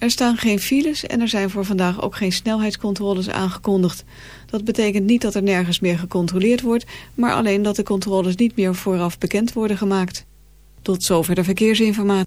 Er staan geen files en er zijn voor vandaag ook geen snelheidscontroles aangekondigd. Dat betekent niet dat er nergens meer gecontroleerd wordt, maar alleen dat de controles niet meer vooraf bekend worden gemaakt. Tot zover de verkeersinformatie.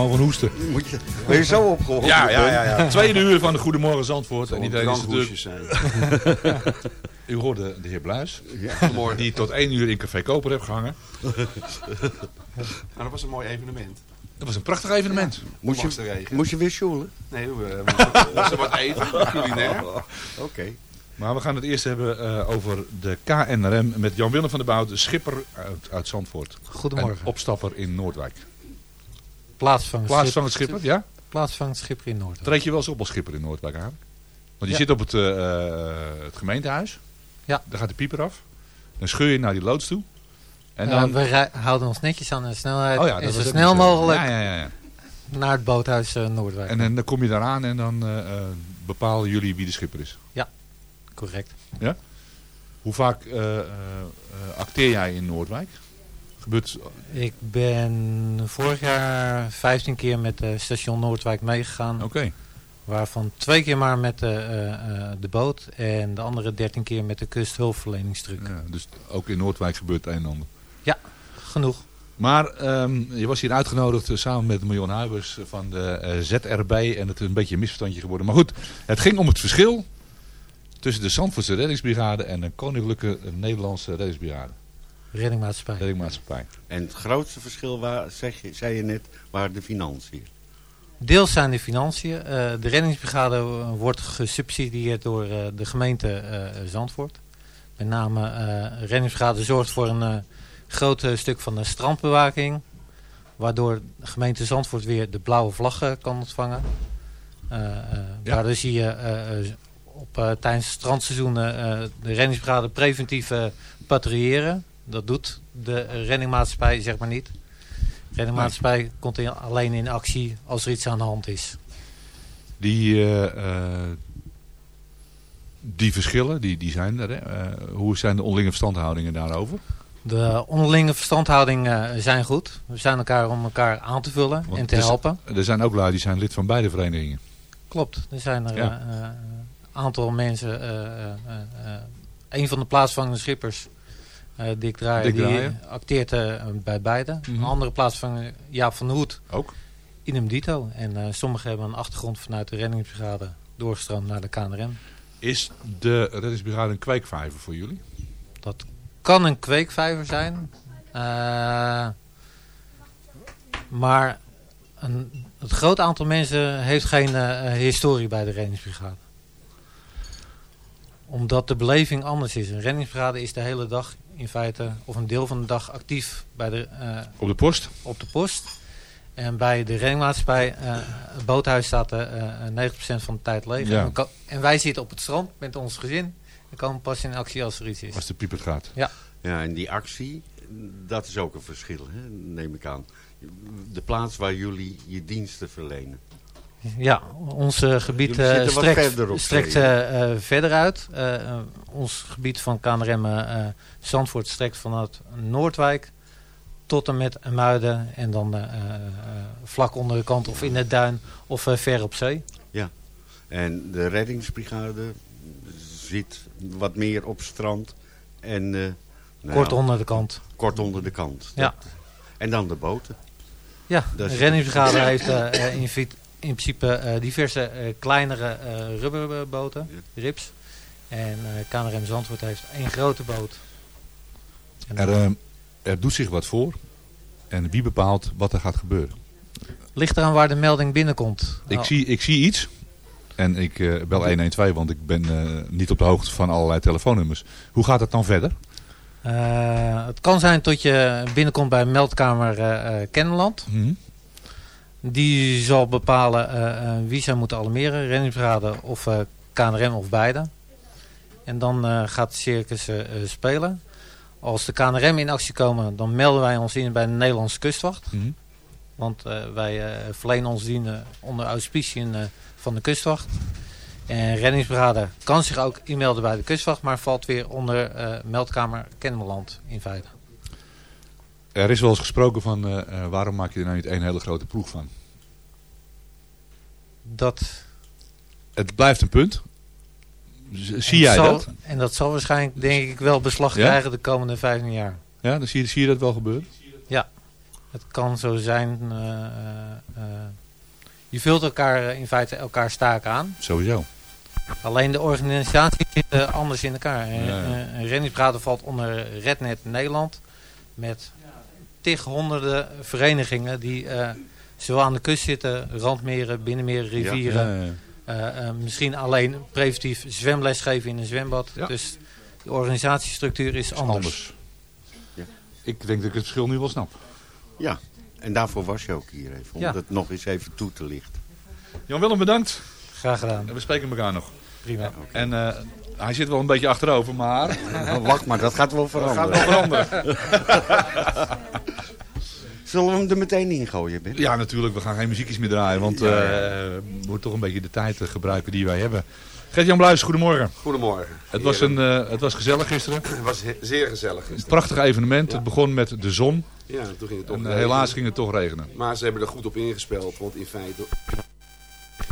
Gewoon van hoesten. Moet je, ben je zo opgewonden? Ja, ja, ja, ja. Tweede uur van de Goedemorgen Zandvoort. En een iedereen is natuurlijk... U hoorde de heer Bluis. Ja. Die tot één uur in Café Koper heeft gehangen. Nou, dat was een mooi evenement. Dat was een prachtig evenement. Moest je, moest je weer sjoelen? Nee, we moesten, moesten wat eten, culinair. Oké. Maar we gaan het eerst hebben eh, over de KNRM met Jan-Willem van der Bouw, de schipper uit, uit Zandvoort. Goedemorgen. En opstapper in Noordwijk. Plaatsvangend Plaatsvangend schipper, ja? Plaatsvangend schipper in Noord. Treed je wel eens op als schipper in Noordwijk eigenlijk? Want je Ja. zit op het, eh, eh, het gemeentehuis. Ja. Daar gaat de pieper af. Dan scheur je naar die loods toe. En dan... we houden ons netjes aan de snelheid. oh ja, en zo snel mogelijk Ja, ja, ja, ja. naar het boothuis eh, Noordwijk. En, dan- dan kom je daaraan en dan bepalen jullie wie de schipper is. Correct. Ja? Hoe vaak acteer jij in Noordwijk? Gebeurt... Ik ben vorig jaar 15 keer met eh, station Noordwijk meegegaan. Oké. Waarvan twee keer maar met de, eh, eh, de boot. En de andere 13 keer met de kusthulpverleningstruc. Ja, dus ook in Noordwijk gebeurt het een en ander. Genoeg. Maar ehm, je was hier uitgenodigd samen met Miljon Huibers van de eh, ZRB. En het is een beetje een misverstandje geworden. Maar goed, het ging om het verschil tussen de Zandvoortse reddingsbrigade en de Koninklijke Nederlandse reddingsbrigade. Reddingmaatschappij. Reddingmaatschappij. En het grootste verschil, waar, zeg je, zei je net, waren de financiën. Deels zijn de financiën. Eh, de reddingsbrigade wordt gesubsidieerd door eh, de gemeente eh, Zandvoort. Met name eh reddingsbrigade zorgt voor een eh, groot stuk van de strandbewaking. Waardoor de gemeente Zandvoort weer de blauwe vlag eh, kan ontvangen. Eh, eh, Ja. Daardoor zie je op, eh, tijdens het strandseizoen eh, de reddingsbrigade preventief patrouilleren. Dat doet de reddingmaatschappij zeg maar niet. De reddingmaatschappij komt in- alleen in actie als er iets aan de hand is. Die, eh, eh, die verschillen, die, die zijn er. Hè? Eh, hoe zijn de onderlinge verstandhoudingen daarover? De onderlinge verstandhoudingen zijn goed. We zijn elkaar om elkaar aan te vullen Want en te er helpen. Er zijn ook lui die zijn lid van beide verenigingen. Klopt, er zijn er een aantal mensen. een van de plaatsvangende schippers, Dick Draaier, Dick die acteert eh, bij beide. Mhm. Een andere plaatsvanger, Jaap van Hoed, Ook? idem dito. En eh, sommigen hebben een achtergrond vanuit de reddingsbrigade doorgestroomd naar de KNRM. Is de reddingsbrigade een kweekvijver voor jullie? Dat kan een kweekvijver zijn. eh, maar een, het groot aantal mensen heeft geen eh, historie bij de reddingsbrigade. Omdat de beleving anders is. Een reddingsbrigade is de hele dag in feite, of een deel van de dag actief bij de, eh, Op de post? op de post. En bij de reddingmaatschappij, eh het boothuis staat eh, eh, 90% van de tijd leeg. Ja. En, we wij zitten op het strand met ons gezin. En komen pas in actie als er iets is. Als de pieper gaat. Ja. Ja, en die actie, dat is ook een verschil, hè, neem ik aan. De plaats waar jullie je diensten verlenen. Ja, ons eh, gebied eh, strekt, verder op strekt eh, verder uit. Ons gebied van KNRM Zandvoort strekt vanuit Noordwijk tot en met Muiden. En dan vlak onder de kant of in het duin of ver op zee. Ja. En de reddingsbrigade zit wat meer op strand. En, nou Kort onder de kant. Kort onder de kant. Ja. En dan de boten. Ja, de reddingsbrigade heeft in, fi- in principe eh, diverse eh, kleinere eh, rubberboten, rips. En KNRM Zandvoort heeft één grote boot. En Er, er doet zich wat voor. En wie bepaalt wat er gaat gebeuren? Ligt eraan waar de melding binnenkomt. Ik, Nou, zie, ik zie iets. En ik bel 112, want ik ben niet op de hoogte van allerlei telefoonnummers. Hoe gaat het dan verder? het kan zijn tot je binnenkomt bij meldkamer eh Kennemerland. Die zal bepalen eh, eh, wie zij moeten alarmeren. Reddingsbrigade of eh, KNRM of beide. En dan gaat de circus spelen. Als de KNRM in actie komen, dan melden wij ons in bij de Nederlandse kustwacht. Mhm. Want wij eh, verlenen ons dienen onder auspiciën van de kustwacht. En reddingsbrigade kan zich ook inmelden bij de kustwacht, maar valt weer onder meldkamer Kennemerland in feite. Er is wel eens gesproken van eh, eh, waarom maak je er nou niet één hele grote ploeg van? Dat Het blijft een punt. Zie jij zal- dat? En dat zal waarschijnlijk denk ik wel beslag Ja? krijgen de komende 15 jaar. Ja, dan zie je, zie je dat wel gebeuren? Ja. Het kan zo zijn, eh, je vult elkaar in feite elkaar staak aan. Sowieso. Alleen de organisatie zit anders in elkaar. Ja, ja. reddingsbrigade valt onder Rednet Nederland. Met tig honderden verenigingen die eh, zowel aan de kust zitten, randmeren, binnenmeren, rivieren. Ja, ja, Eh, eh, misschien alleen preventief zwemles geven in een zwembad. Ja. Dus de organisatiestructuur is anders. anders. Ik denk dat ik het verschil nu wel snap. Ja, en daarvoor was je ook hier even. Om Ja. het nog eens even toe te lichten. Jan Willem, bedankt. Graag gedaan. En we spreken elkaar nog. Prima. En eh, hij zit wel een beetje achterover, maar... Wacht maar, dat gaat wel Dat veranderen. gaat wel veranderen. Zullen we hem er meteen in gooien, Ben? Ja, natuurlijk. We gaan geen muziekjes meer draaien. Want Ja. eh, we moeten toch een beetje de tijd eh, gebruiken die wij hebben. Gert-Jan Bluis, goedemorgen. Goedemorgen. Het was, een, eh, het was gezellig gisteren. Het was zeer gezellig Een gisteren. prachtig evenement. Het begon met de zon. Ja, toen ging het toch En regenen. helaas ging het toch regenen. Maar ze hebben er goed op ingespeeld. Want in feite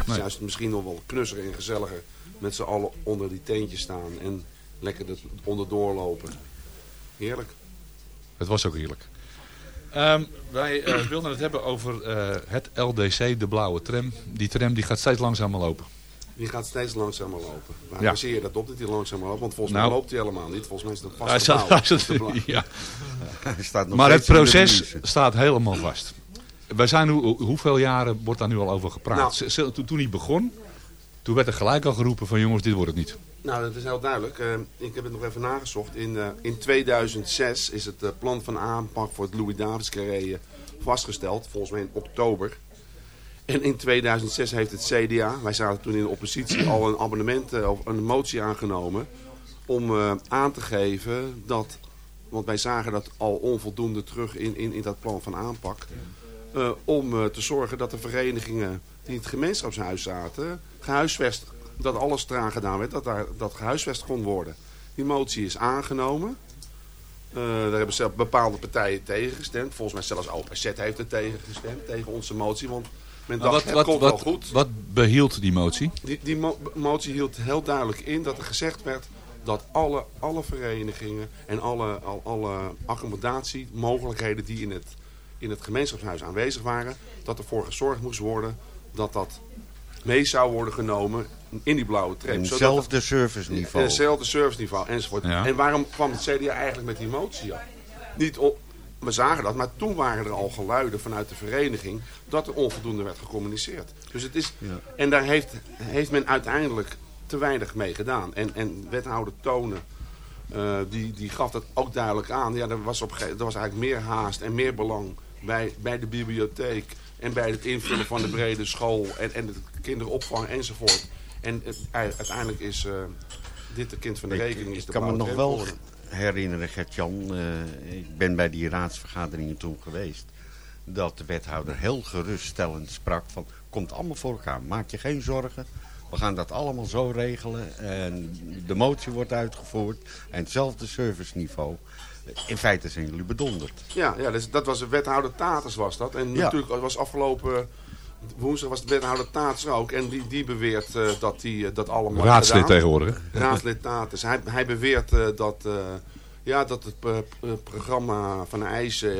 Nee. zou het misschien nog wel knusser en gezelliger met z'n allen onder die teentjes staan. En lekker er onderdoor lopen. Heerlijk. Het was ook heerlijk. Ehm, wij eh, wilden het hebben over eh, het LDC, de blauwe tram. Die tram die gaat steeds langzamer lopen. Die gaat steeds langzamer lopen. Waar Ja. baseer je dat op dat hij langzamer loopt? Want volgens Nou. mij loopt hij helemaal niet. Volgens mij is het een Hij vast staat- hij staat- ja. Hij staat nog Maar het proces staat helemaal vast. Wij zijn, hoe, hoeveel jaren wordt daar nu al over gepraat? Nou. Toen hij begon, toen werd er gelijk al geroepen van jongens, dit wordt het niet. Nou, dat is heel duidelijk. Eh, ik heb het nog even nagezocht. In, eh, in 2006 is het eh, plan van aanpak voor het Louis Davids Carré vastgesteld. Volgens mij in oktober. En in 2006 heeft het CDA, wij zaten toen in de oppositie, al een abonnement of een motie aangenomen. Om aan te geven dat, want wij zagen dat al onvoldoende terug in, in, in dat plan van aanpak. om te zorgen dat de verenigingen die in het gemeenschapshuis zaten, gehuisvest, dat alles eraan gedaan werd, dat daar, dat gehuisvest kon worden. Die motie is aangenomen. Eh, daar hebben zelf bepaalde partijen tegen gestemd. Volgens mij zelfs OPZ heeft er tegen gestemd, tegen onze motie. Want men dacht, wat, het wat, komt wat, wel goed. wat behield die motie? Die, die mo- motie hield heel duidelijk in dat er gezegd werd dat alle, alle verenigingen en alle, al, alle accommodatiemogelijkheden die in het, in het gemeenschapshuis aanwezig waren, dat ervoor gezorgd moest worden dat dat mee zou worden genomen in die blauwe tram. En Zodat hetzelfde het- serviceniveau. en Hetzelfde serviceniveau enzovoort. Ja. En waarom kwam het CDA eigenlijk met die motie op? Niet op, we zagen dat, maar toen waren er al geluiden vanuit de vereniging dat er onvoldoende werd gecommuniceerd. Dus het is, Ja. En daar heeft, heeft men uiteindelijk te weinig mee gedaan. En, en wethouder Tonen, eh, die, die gaf dat ook duidelijk aan. Ja, er, was op, er was eigenlijk meer haast en meer belang bij, bij de bibliotheek en bij het invullen van de brede school en, en de kinderopvang enzovoort. En het, uiteindelijk is eh, dit de kind van de Ik- rekening. Is Ik de kan me nog wel herinneren, Gert-Jan. eh, ik ben bij die raadsvergaderingen toen geweest. Dat de wethouder heel geruststellend sprak van... Komt allemaal voor elkaar, maak je geen zorgen. We gaan dat allemaal zo regelen. En de motie wordt uitgevoerd. En hetzelfde serviceniveau. In feite zijn jullie bedonderd. Ja, ja dus dat was de wethouder Taters was dat. En Ja. natuurlijk was afgelopen woensdag was de wethouder Taters ook. En die, die beweert eh, dat die eh, dat allemaal Raadslid gedaan. tegenwoordig. Raadslid Taters. Hij, hij beweert eh, dat, eh, ja, dat het programma van IJs eh,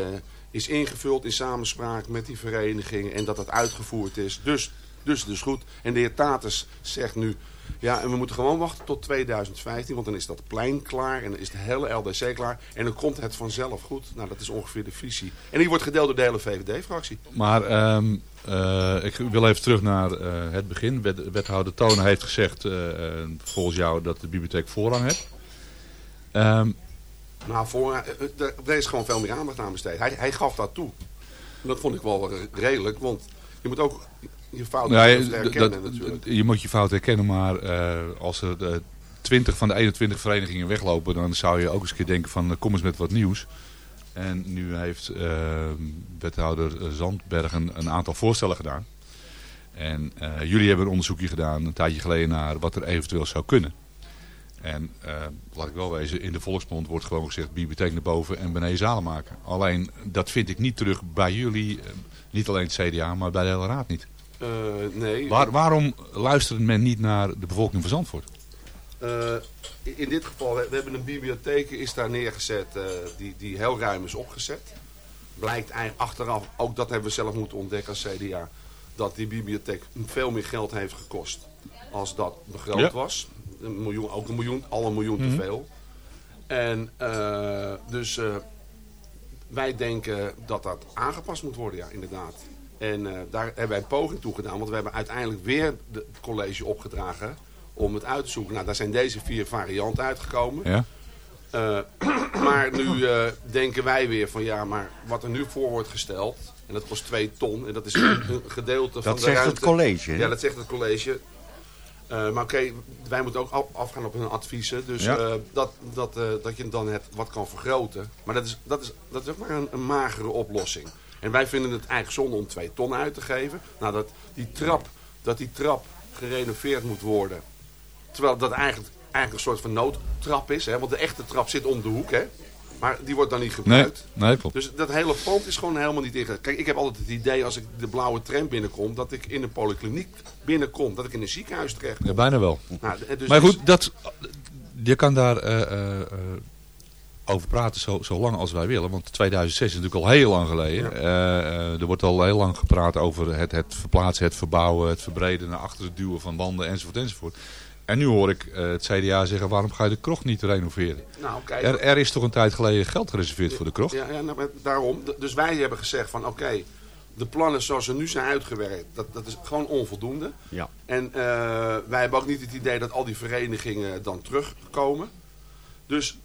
is ingevuld in samenspraak met die verenigingen. En dat het uitgevoerd is. Dus, dus, dus goed. En de heer Taters zegt nu... Ja, en we moeten gewoon wachten tot 2015, want dan is dat plein klaar en dan is de hele LDC klaar. En dan komt het vanzelf goed. Nou, dat is ongeveer de visie. En die wordt gedeeld door de hele VVD-fractie. Maar ehm, eh, ik wil even terug naar eh, het begin. Wet- wethouder Tonen heeft gezegd, eh, volgens jou, dat de bibliotheek voorrang heeft. Ehm, Nou, voor, er- is gewoon veel meer aandacht aan besteed. Hij, hij gaf dat toe. En dat vond ik wel redelijk, want je moet ook je je, herkennen dat- natuurlijk. je moet je fout herkennen, maar eh, als er de 20 van de 21 verenigingen weglopen, dan zou je ook eens een keer denken van eh, kom eens met wat nieuws. En nu heeft eh, wethouder Zandberg een, aantal voorstellen gedaan. En eh, jullie hebben een onderzoekje gedaan een tijdje geleden naar wat er eventueel zou kunnen. En eh, laat ik wel wezen, in de volksmond wordt gewoon gezegd bibliotheek naar boven en beneden zalen maken. Alleen dat vind ik niet terug bij jullie, eh, niet alleen het CDA, maar bij de hele raad niet. Eh, nee. Waar, waarom luistert men niet naar de bevolking van Zandvoort? Eh, in dit geval, we we hebben een bibliotheek is daar neergezet eh, die, die heel ruim is opgezet. blijkt eigenlijk achteraf, ook dat hebben we zelf moeten ontdekken als CDA, dat die bibliotheek veel meer geld heeft gekost als dat begroot Ja. was. Een miljoen, ook een miljoen, al een miljoen Mhm. te veel. En dus wij denken dat dat aangepast moet worden, ja, inderdaad. En eh, daar hebben wij een poging toe gedaan, want we hebben uiteindelijk weer de- het college opgedragen om het uit te zoeken. Nou, daar zijn deze vier varianten uitgekomen. Ja. Eh, maar nu eh, denken wij weer van ja, maar wat er nu voor wordt gesteld, en dat kost 2 ton, en dat is een, gedeelte van de zegt het college, hè? Ja, dat zegt het college. Maar oké, wij moeten ook af- afgaan op hun adviezen. Dus Ja. dat, dat, dat je dan het wat kan vergroten. Maar dat is, dat is, dat is ook maar een, een magere oplossing. En wij vinden het eigenlijk zonde om 2 ton uit te geven. Nou, dat die trap, dat die trap gerenoveerd moet worden. Terwijl dat eigenlijk, eigenlijk een soort van noodtrap is. Hè? Want de echte trap zit om de hoek. Hè? Maar die wordt dan niet gebruikt. nee, klopt. Dus dat hele pand is gewoon helemaal niet ingegaan. Kijk, ik heb altijd het idee als ik de blauwe tram binnenkom... dat ik in een polykliniek binnenkom. Dat ik in een ziekenhuis terecht Ja, bijna wel. Nou, dus maar dus- goed, dat, je kan daar eh, eh, eh, over praten zo, zo lang als wij willen. Want 2006 is natuurlijk al heel lang geleden. Eh, eh, er wordt al heel lang gepraat over het, het verplaatsen, het verbouwen, het verbreden naar achter het duwen van wanden enzovoort enzovoort. En nu hoor ik eh, het CDA zeggen, waarom ga je de krocht niet renoveren? Nou, kijk, er, er is toch een tijd geleden geld gereserveerd voor de krocht? Ja, ja nou, maar daarom. D- Dus wij hebben gezegd van oké, de plannen zoals ze nu zijn uitgewerkt, dat, dat is gewoon onvoldoende. Ja. En eh, wij hebben ook niet het idee dat al die verenigingen dan terugkomen. Dus,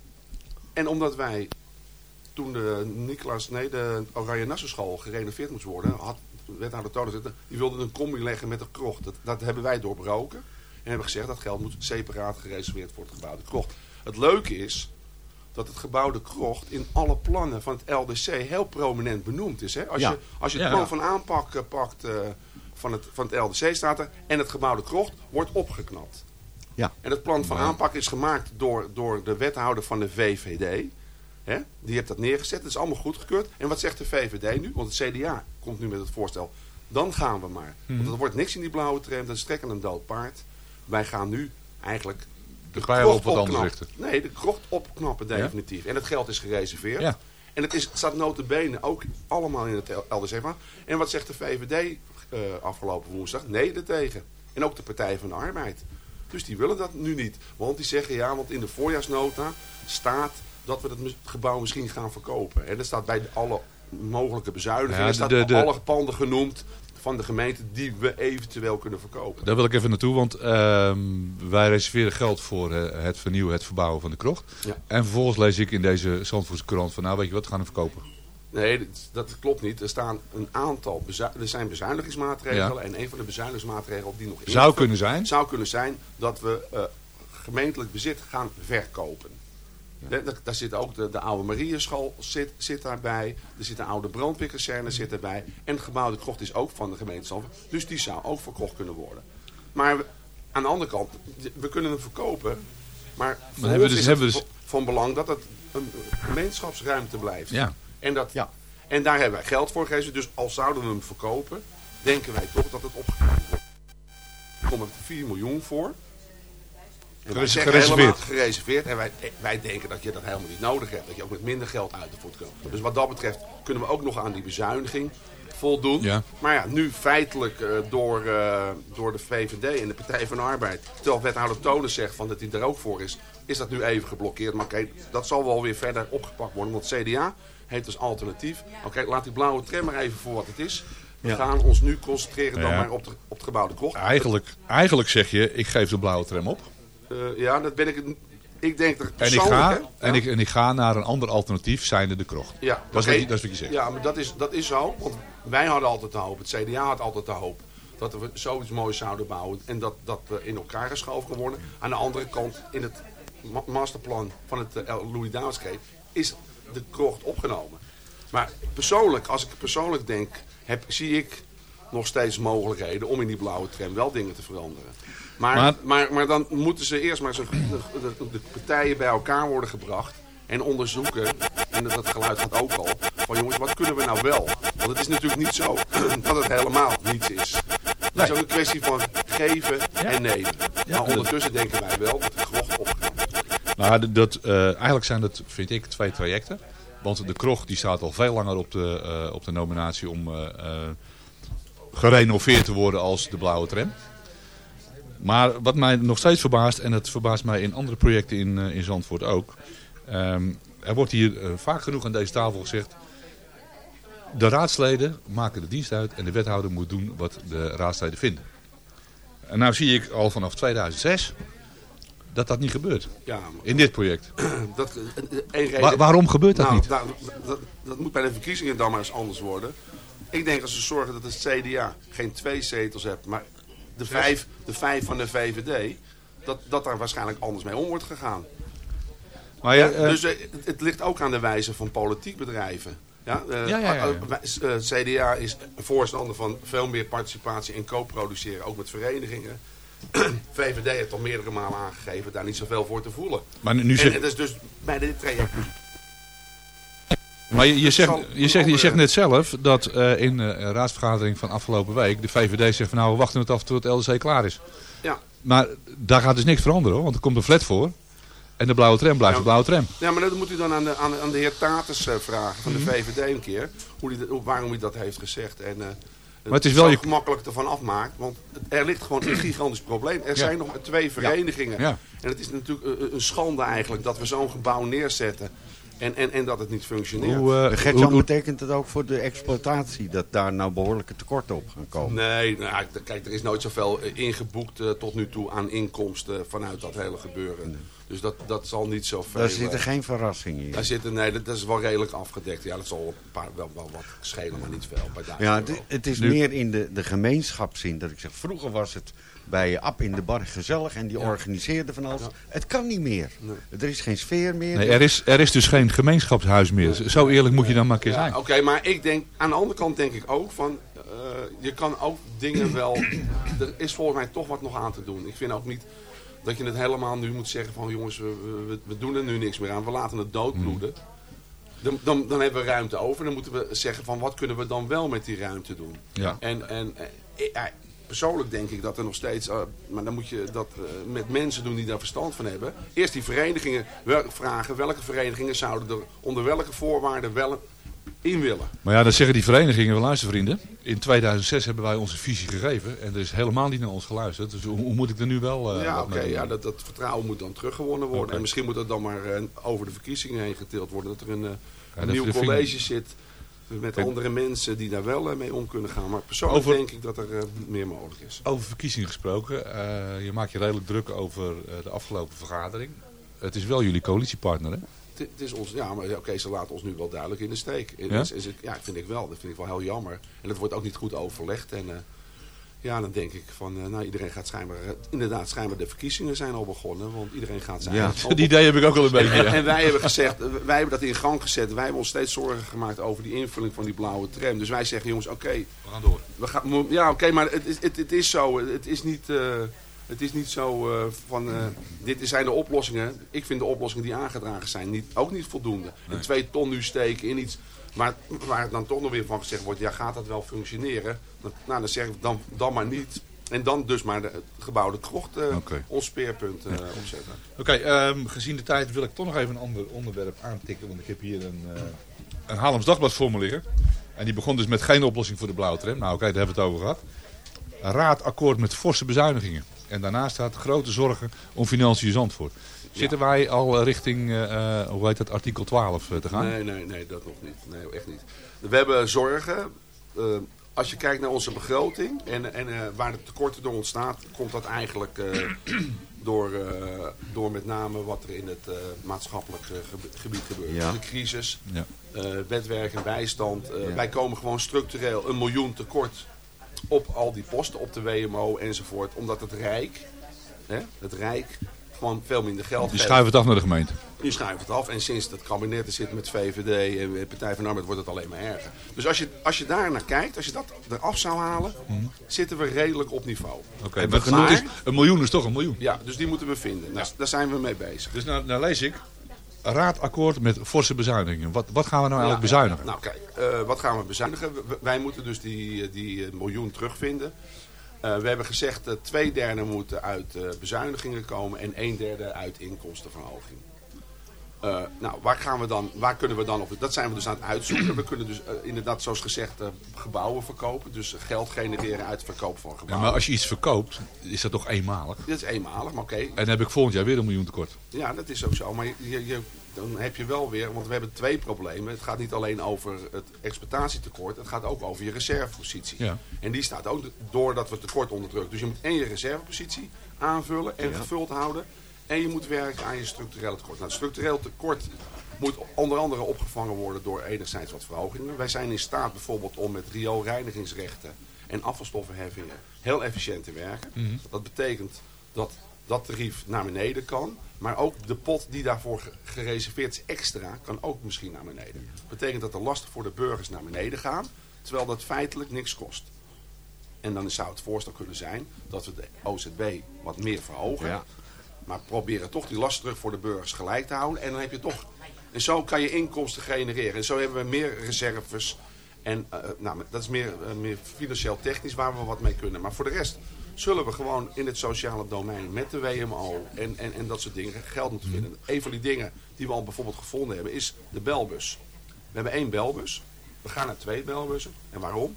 en omdat wij toen de Niklas, nee, de Oranje Nassau school gerenoveerd moest worden, had wethouder Tonen zitten, die wilde een combi leggen met een krocht. Dat, dat hebben wij doorbroken. En hebben gezegd dat geld moet separaat gereserveerd voor het gebouwde krocht. Het leuke is dat het gebouwde krocht in alle plannen van het LDC heel prominent benoemd is. Hè? Als, Ja. je, als je het Ja. plan van aanpak eh, pakt eh, van, het, van het LDC staat er en het gebouwde krocht wordt opgeknapt. Ja. En het plan van aanpak is gemaakt door, door de wethouder van de VVD. Hè? Die heeft dat neergezet. Dat is allemaal goedgekeurd. En wat zegt de VVD nu? Want het CDA komt nu met het voorstel. Dan gaan we maar. Mhm. Want er wordt niks in die blauwe tram. Dat is trekken een dood paard. Wij gaan nu eigenlijk De pijlen krocht op wat opknappen. Nee, de krocht opknappen definitief. En het geld is gereserveerd. Ja. En het is, staat notabene ook allemaal in het LDC. En wat zegt de VVD eh, afgelopen woensdag? Nee, ertegen. En ook de Partij van de Arbeid. Dus die willen dat nu niet. Want die zeggen ja, want in de voorjaarsnota staat dat we het gebouw misschien gaan verkopen. En er staat bij alle mogelijke bezuinigingen, Ja, er staat de- de- alle panden genoemd van de gemeente die we eventueel kunnen verkopen. Daar wil ik even naartoe, want ehm, wij reserveren geld voor het vernieuwen, het verbouwen van de krocht. Ja. En vervolgens lees ik in deze Zandvoortse krant van, nou weet je wat, we gaan hem verkopen. Nee, dat, klopt niet. Er staan een aantal er zijn bezuinigingsmaatregelen. Ja. En een van de bezuinigingsmaatregelen die nog Zou ingevuld- kunnen zijn? Zou kunnen zijn dat we eh, gemeentelijk bezit gaan verkopen. Daar- Daar, daar zit ook de, de oude Marieschool zit, zit daarbij. Er zit een oude brandweerkazerne zit daarbij. En het gebouw de krocht is ook van de gemeente Zandvoort. Dus die zou ook verkocht kunnen worden. Maar we- aan de andere kant, we kunnen hem verkopen. Maar voor hebben we dus- is hebben we dus- van- van belang dat het een gemeenschapsruimte blijft. Ja. En, dat, en daar hebben wij geld voor gegeven. Dus als zouden we hem verkopen, denken wij toch dat het opgeknapt wordt. Er komt er 4 miljoen voor. En wij zeggen gereserveerd. helemaal gereserveerd. En wij, wij denken dat je dat helemaal niet nodig hebt. Dat je ook met minder geld uit de voet kan. Dus wat dat betreft kunnen we ook nog aan die bezuiniging voldoen. Ja. Maar ja, nu feitelijk eh, door, eh, door de VVD en de Partij van de Arbeid. Terwijl wethouder Tonen zegt van dat hij er ook voor is. Is dat nu even geblokkeerd. Maar oké, dat zal wel weer verder opgepakt worden. Want CDA heeft als alternatief. Oké, laat die blauwe tram maar even voor wat het is. We Ja. gaan ons nu concentreren dan Ja. maar op, de, op het gebouwde krocht. Eigenlijk, eigenlijk zeg je, ik geef de blauwe tram op. Eh, ja, dat ben ik. Ik denk dat En ik, ga, en, ik, en ik ga naar een ander alternatief, zijnde de krocht. Ja, dat, is wat je, dat is wat je zegt. Ja, maar dat is, dat is zo. Want wij hadden altijd de hoop, het CDA had altijd de hoop, dat we zoiets moois zouden bouwen. En dat dat eh, in elkaar geschoven kan worden. Aan de andere kant, in het masterplan van het eh, Louis Davidsgate is de krocht opgenomen. Maar persoonlijk, als ik persoonlijk denk, heb, zie ik nog steeds mogelijkheden om in die blauwe tram wel dingen te veranderen. Maar, Maar- maar, maar, dan moeten ze eerst maar zo, de, de- de partijen bij elkaar worden gebracht en onderzoeken, en dat geluid gaat ook al, van jongens, wat kunnen we nou wel? Want het is natuurlijk niet zo dat het helemaal niets is. Het is ook een kwestie van geven en nemen. maar ondertussen denken wij wel dat de krocht opgaat. Nou, dat, eh, eigenlijk zijn dat, vind ik, twee trajecten. Want de kroeg die staat al veel langer op de, eh, op de nominatie om eh, gerenoveerd te worden als de blauwe tram. Maar wat mij nog steeds verbaast, en dat verbaast mij in andere projecten in, in Zandvoort ook. ehm, er wordt hier vaak genoeg aan deze tafel gezegd. De raadsleden maken de dienst uit en de wethouder moet doen wat de raadsleden vinden. En nou zie ik al vanaf 2006 dat dat niet gebeurt. Ja, In dit project. Dat, eh, één reden- Wa- waarom gebeurt dat Nou, niet? nou, dat, dat moet bij de verkiezingen dan maar eens anders worden. Ik denk als ze zorgen dat het CDA geen twee zetels hebt, maar de vijf, de vijf van de VVD, dat, dat daar waarschijnlijk anders mee om wordt gegaan. Maar ja, Ja, eh, dus eh, het, het ligt ook aan de wijze van politiek bedrijven. Ja, eh, eh, eh, CDA is een voorstander van veel meer participatie en co-produceren, ook met verenigingen. VVD heeft al meerdere malen aangegeven daar niet zoveel voor te voelen. Maar nu zeg- en dat is dus bij dit traject Maar je, je, zegt, je, zegt, je zegt net zelf dat eh, in de eh, raadsvergadering van afgelopen week de VVD zegt van nou we wachten het af tot het LDC klaar is. Ja. Maar daar gaat dus niks veranderen hoor, want er komt een flat voor. En de blauwe tram blijft Ja. de blauwe tram. Ja, maar dat moet u dan aan de, aan, de- aan de heer Taters eh, vragen van de Mhm. VVD een keer. Hoe die, hoe- waarom hij dat heeft gezegd. En, Maar het is wel zo je- gemakkelijk ervan afmaakt. Want er ligt gewoon een gigantisch probleem. Er Ja. zijn nog maar twee verenigingen. Ja. En het is natuurlijk een, schande eigenlijk dat we zo'n gebouw neerzetten. En, en, en dat het niet functioneert. Hoe, eh, hoe- betekent het ook voor de exploitatie dat daar nou behoorlijke tekorten op gaan komen? Nee, nou, kijk, er is nooit zoveel eh, ingeboekt eh, tot nu toe aan inkomsten vanuit dat hele gebeuren. Dus dat, dat zal niet zoveel... Daar zitten eh, geen verrassingen in. Daar zitten, nee, dat, dat is wel redelijk afgedekt. Ja, dat zal een paar, wel, wel wat schelen, maar niet veel. Bij Ja, het, is Nu- meer in de, de gemeenschapszin dat ik zeg, vroeger was het bij Ab in de Bar gezellig en die organiseerde van alles. Het kan niet meer. Er is geen sfeer meer. Nee, er, is, er is dus geen gemeenschapshuis meer. Zo eerlijk moet je dan maar een keer Ja, zijn. Oké, maar ik denk, aan de andere kant denk ik ook van, eh, je kan ook dingen wel, er is volgens mij toch wat nog aan te doen. Ik vind ook niet dat je het helemaal nu moet zeggen van jongens, we, we, we doen er nu niks meer aan, we laten het doodbloeden. Dan, dan, dan hebben we ruimte over. Dan moeten we zeggen van wat kunnen we dan wel met die ruimte doen. Ja. En, en eh, ja, persoonlijk denk ik dat er nog steeds, eh, maar dan moet je dat eh, met mensen doen die daar verstand van hebben. Eerst die verenigingen wel- vragen welke verenigingen zouden er onder welke voorwaarden wel in willen. Maar ja, dan zeggen die verenigingen, luister vrienden. In 2006 hebben wij onze visie gegeven. En er is helemaal niet naar ons geluisterd. Dus hoe, hoe moet ik er nu wel... eh, ja, oké, ja, dat, dat vertrouwen moet dan teruggewonnen worden. En misschien moet dat dan maar eh, over de verkiezingen heen getild worden. Dat er een, eh, Ja, een nieuw vinger- college zit met andere mensen die daar wel mee om kunnen gaan. Maar persoonlijk Over- denk ik dat er eh, meer mogelijk is. Over verkiezingen gesproken. je maakt je redelijk druk over de afgelopen vergadering. Het is wel jullie coalitiepartner, hè? Het is ons, ja, maar oké, ze laten ons nu wel duidelijk in de steek. Ja? Is, is, het- ja, vind ik wel. Dat vind ik wel heel jammer. En het wordt ook niet goed overlegd. En eh, ja, dan denk ik van, eh, nou, iedereen gaat schijnbaar, eh, inderdaad, schijnbaar de verkiezingen zijn al begonnen. Want iedereen gaat zijn. Ja, op- dat idee heb ik ook wel een beetje, En, ja. en wij hebben gezegd, wij hebben dat in gang gezet. Wij hebben ons steeds zorgen gemaakt over die invulling van die blauwe tram. Dus wij zeggen, jongens, oké. We gaan door. We gaan, ja, oké, maar het, is- het, het is zo. Het is niet, eh, het is niet zo eh, van, eh, dit zijn de oplossingen. Ik vind de oplossingen die aangedragen zijn niet, ook niet voldoende. En twee ton nu steken in iets waar, waar dan toch nog weer van gezegd wordt, ja, gaat dat wel functioneren? Dan, nou, dan zeg ik dan, dan maar niet. En dan dus maar de, het gebouwde krocht eh ons speerpunt eh, opzetten. Oké, ehm, gezien de tijd wil ik toch nog even een ander onderwerp aantikken. Want ik heb hier een, eh een Haarlems Dagblad voor me liggen. En die begon dus met geen oplossing voor de blauwe tram. Nou oké, daar hebben we het over gehad. Een raadakkoord met forse bezuinigingen. En daarnaast staat grote zorgen om financiën Zandvoort. Zitten wij al richting, eh, eh, hoe heet dat, artikel 12 eh, te gaan? Nee, nee, nee, dat nog niet. Nee, echt niet. We hebben zorgen. eh, als je kijkt naar onze begroting en, en eh, waar de tekorten door ontstaat, komt dat eigenlijk eh, door, eh, door met name wat er in het eh, maatschappelijk eh, gebied gebeurt. Ja. De crisis, Ja. eh, wetwerk en bijstand. Eh, Ja. Wij komen gewoon structureel een miljoen tekort op al die posten, op de WMO enzovoort. Omdat het Rijk, hè, het Rijk, gewoon veel minder geld Die schuiven het af naar de gemeente. Die schuift het af. En sinds het kabinet er zit met VVD en Partij van Arbeid wordt het alleen maar erger. Dus als je, als je daar naar kijkt, als je dat eraf zou halen, zitten we redelijk op niveau. Mhm. Oké, maar het is, genoeg? een miljoen is toch een miljoen. Ja, dus die moeten we vinden. Daar, daar zijn we mee bezig. Dus nou, nou lees ik, raadakkoord met forse bezuinigingen. Wat, wat gaan we nou eigenlijk ja, bezuinigen? Nou kijk, eh, wat gaan we bezuinigen? W- Wij moeten dus die, die eh, miljoen terugvinden. Eh, we hebben gezegd dat twee derde moeten uit bezuinigingen komen en een derde uit inkomstenverhoging. Eh, nou, waar, gaan we dan, waar kunnen we dan op? Dat zijn we dus aan het uitzoeken. We kunnen dus eh, inderdaad, zoals gezegd, eh, gebouwen verkopen. Dus geld genereren uit het verkoop van Ja, gebouwen. maar als je iets verkoopt, is dat toch eenmalig? Dit is eenmalig, maar oké. En dan heb ik volgend jaar weer een miljoen tekort. Ja, dat is ook zo. Maar je, je, dan heb je wel weer, want we hebben twee problemen. Het gaat niet alleen over het exploitatietekort, het gaat ook over je reservepositie. Ja. En die staat ook doordat we tekort onderdrukken. Dus je moet en je reservepositie aanvullen en Ja. gevuld houden. En je moet werken aan je structureel tekort. Nou, het structureel tekort moet onder andere opgevangen worden door enerzijds wat verhogingen. Wij zijn in staat bijvoorbeeld om met rioolreinigingsrechten en afvalstoffenheffingen heel efficiënt te werken. Mhm. Dat betekent dat dat tarief naar beneden kan. Maar ook de pot die daarvoor ge- gereserveerd is extra kan ook misschien naar beneden. Dat betekent dat de lasten voor de burgers naar beneden gaan. Terwijl dat feitelijk niks kost. En dan zou het voorstel kunnen zijn dat we de OZB wat meer verhogen. Ja. Maar proberen toch die last terug voor de burgers gelijk te houden. En dan heb je toch. En zo kan je inkomsten genereren. En zo hebben we meer reserves. En eh, nou, dat is meer, eh, meer financieel technisch waar we wat mee kunnen. Maar voor de rest zullen we gewoon in het sociale domein met de WMO en, en, en dat soort dingen geld moeten vinden. Een van die dingen die we al bijvoorbeeld gevonden hebben is de belbus. We hebben één belbus. We gaan naar twee belbussen. En waarom?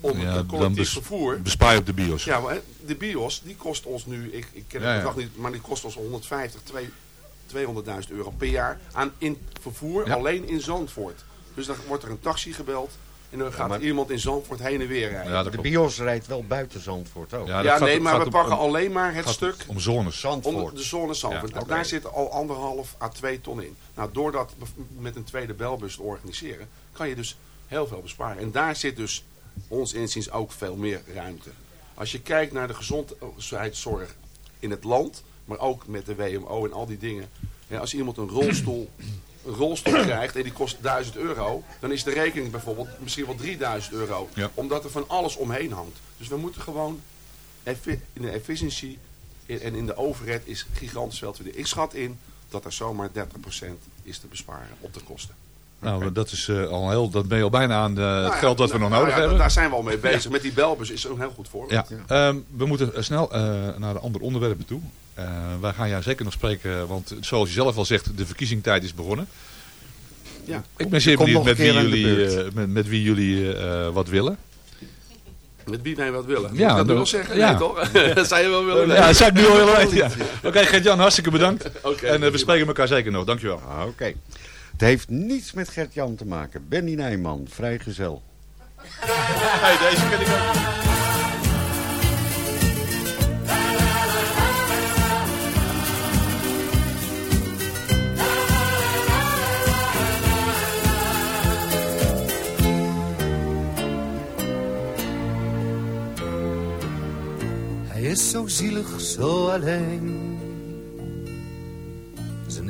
Om Ja, het dan collectief bes- vervoer bespaar je op de bios. ja, maar de BIOS die kost ons nu, ik, ik ken het Ja, ja. bedrag niet, maar die kost ons 150, twee- 200.000 euro per jaar aan in vervoer Ja. alleen in Zandvoort. Dus dan wordt er een taxi gebeld en dan gaat maar- iemand in Zandvoort heen en weer rijden. De bios rijdt wel buiten Zandvoort ook. Ja, Ja, dat gaat- nee, maar we pakken om- alleen maar het stuk Om zones. Zandvoort. onder de zone Zandvoort. Ja, Nou, Daar zit al anderhalf à twee ton in. Nou, door dat met een tweede belbus te organiseren, kan je dus heel veel besparen. En daar zit dus ons inziens ook veel meer ruimte. Als je kijkt naar de gezondheidszorg in het land, maar ook met de WMO en al die dingen. Ja, als iemand een rolstoel, een rolstoel krijgt en die kost 1000 euro, dan is de rekening bijvoorbeeld misschien wel 3000 euro. Ja. Omdat er van alles omheen hangt. Dus we moeten gewoon in de efficiëntie en in de overheid is gigantisch veel te verdienen. Ik schat in dat er zomaar 30% is te besparen op de kosten. Nou, dat is eh, al heel, dat ben je al bijna aan eh, het Nou geld dat we nou, nog nodig nou ja, hebben. Daar zijn we al mee bezig. Met die belbus is een heel goed voorbeeld. Ja, ehm, we moeten eh, snel eh, naar de andere onderwerpen toe. Eh, wij gaan jou zeker nog spreken, want zoals je zelf al zegt, de verkiezingstijd is begonnen. Ja. Ik ben zeer benieuwd met wie jullie, eh, met, met wie jullie eh, wat willen. Met wie wij wat willen. Ja, ik dat wel zeggen? ja. Nee, toch? dat zou je wel willen. Ja, dat zou ik nu al willen weten. Ja. Oké, Gert-Jan, hartstikke bedankt. Oké, en we spreken elkaar zeker nog. Dankjewel. Ah, Oké. Het heeft niets met Gert-Jan te maken. Benny Nijman, vrijgezel. Hey, deze ken ik ook. Hij is zo zielig, zo alleen.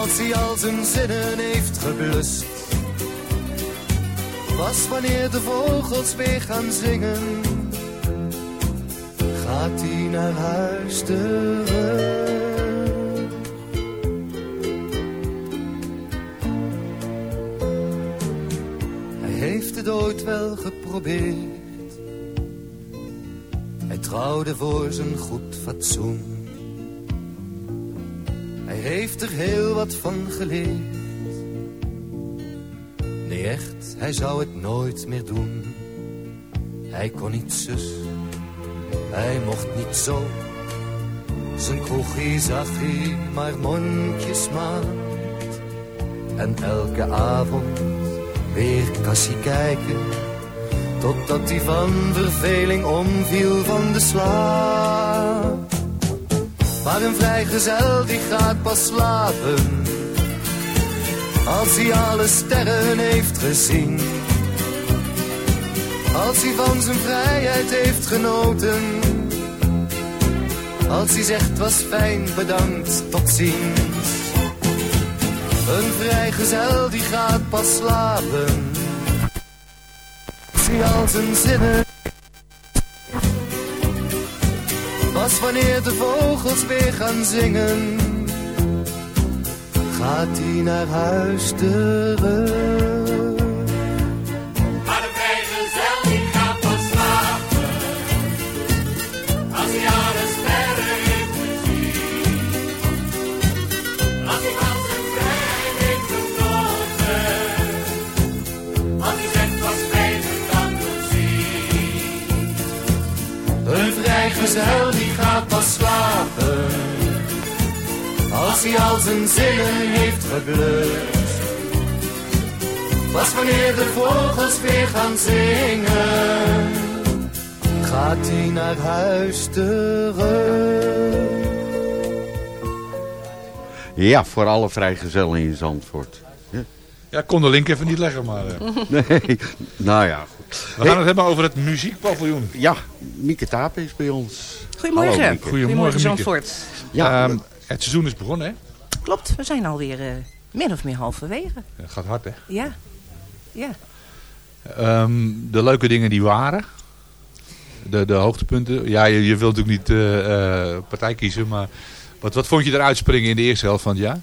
Als hij al zijn zinnen heeft geblust. Pas wanneer de vogels weer gaan zingen. Gaat hij naar huis terug. Hij heeft het ooit wel geprobeerd. Hij trouwde voor zijn goed fatsoen. Heeft er heel wat van geleerd. Nee, echt, hij zou het nooit meer doen. Hij kon niet zus, hij mocht niet zo. Zijn kroegie zag hij maar mondjesmaat. En elke avond weer kassie kijken. Totdat hij van verveling omviel van de slaap. Maar een vrijgezel die gaat pas slapen. Als hij alle sterren heeft gezien. Als hij van zijn vrijheid heeft genoten. Als hij zegt was fijn, bedankt, tot ziens. Een vrijgezel die gaat pas slapen. Als hij al zijn zinnen. Pas wanneer de vogels weer gaan zingen. Gaat hij naar huis terug. Maar de vrijgezel gaat pas slapen. Als hij al zijn zinnen heeft geblust. Pas wanneer de vogels weer gaan zingen. Gaat hij naar huis terug. Ja, voor alle vrijgezellen in Zandvoort. Ja. Ik kon de link even niet leggen, maar... eh, Nee, nou ja. Goed. We gaan het hebben over het muziekpaviljoen. Ja, Mieke Taap is bij ons. Goedemorgen. Hallo, Mieke. Goedemorgen, Mieke. Zandvoort. Ja, Ehm, het seizoen is begonnen, hè? Klopt, we zijn alweer eh min of meer halverwege. Het gaat hard, hè? Ja. Ja. Ehm, de leuke dingen die waren. De, de hoogtepunten. Ja, je, je wilt natuurlijk niet eh, eh, partij kiezen, maar wat, wat vond je eruit springen in de eerste helft van het jaar?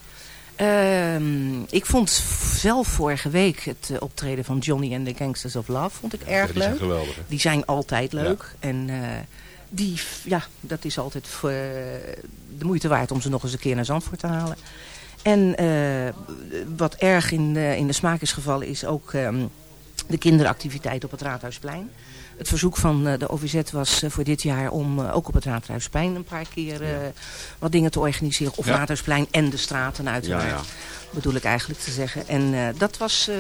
Ehm, ik vond zelf vorige week het eh, optreden van Johnny and the Gangsters of Love vond ik erg die zijn leuk. geweldig, hè? Die zijn altijd leuk. En eh, die, ja, dat is altijd eh, de moeite waard om ze nog eens een keer naar Zandvoort te halen. En wat erg in, de- in de smaak is gevallen is ook ehm, de kinderactiviteit op het Raadhuisplein. Het verzoek van eh, de OVZ was eh, voor dit jaar om eh, ook op het Raadhuisplein een paar keer eh, wat dingen te organiseren. Of Ja. Raadhuisplein en de straten uiteraard. Ja, ja. Bedoel ik eigenlijk te zeggen. En eh, dat, was, eh,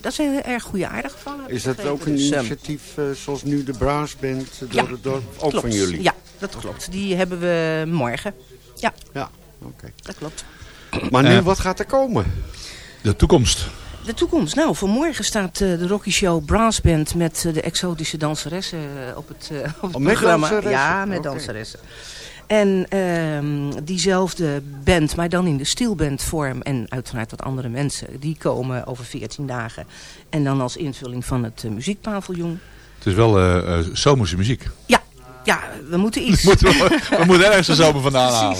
dat zijn erg goede aardig gevallen. Is dat ook een Dus, ehm, initiatief eh, zoals nu de Braas bent door Ja, het dorp? Ook klopt. van jullie? Ja, dat klopt. Die hebben we morgen. Ja, Ja, oké. dat klopt. Maar nu, wat gaat er komen? De toekomst. De toekomst. Nou, voor morgen staat eh, de Rocky Show Brass Band met eh, de exotische danseressen eh, op het, op het Oh, programma. Ja, met Oké. danseressen. En ehm, diezelfde band, maar dan in de stielbandvorm en uiteraard wat andere mensen, die komen over 14 dagen. En dan als invulling van het muziekpaviljoen. Het is wel zomerse muziek. Ja, ja, we moeten iets. Moeten we, we moeten ergens de zomer vandaan halen.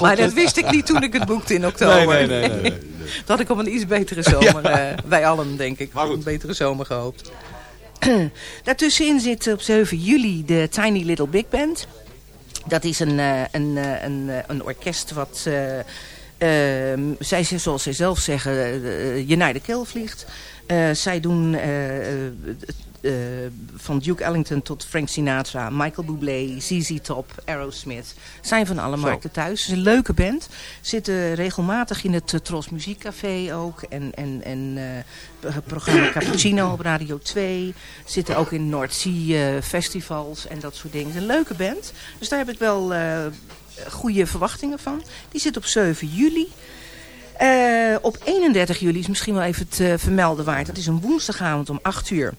Maar dat wist ik niet toen ik het boekte in oktober. Nee, nee, nee, nee, nee. Dat had ik op een iets betere zomer. eh, wij allen, denk ik. Een betere zomer gehoopt. Daartussenin zit op 7 juli de Tiny Little Big Band. Dat is een, eh, een, eh, een, eh, een orkest wat... eh, ehm, zij, ze- zoals zij zelf zeggen, je naar de keel vliegt. Eh, zij doen eh, van Duke Ellington tot Frank Sinatra, Michael Bublé, ZZ Top, Aerosmith. Zijn van alle Zo. markten thuis. Het is een leuke band. Zitten regelmatig in het eh, Tros Muziekcafé ook. En, en, en eh, het programma Cappuccino op Radio 2. Zitten ook in Noordzee festivals en dat soort dingen. Het is een leuke band. Dus daar heb ik wel goede verwachtingen van. Die zit op 7 juli. Op 31 juli is misschien wel even te vermelden waard. Dat is een woensdagavond om 8 uur.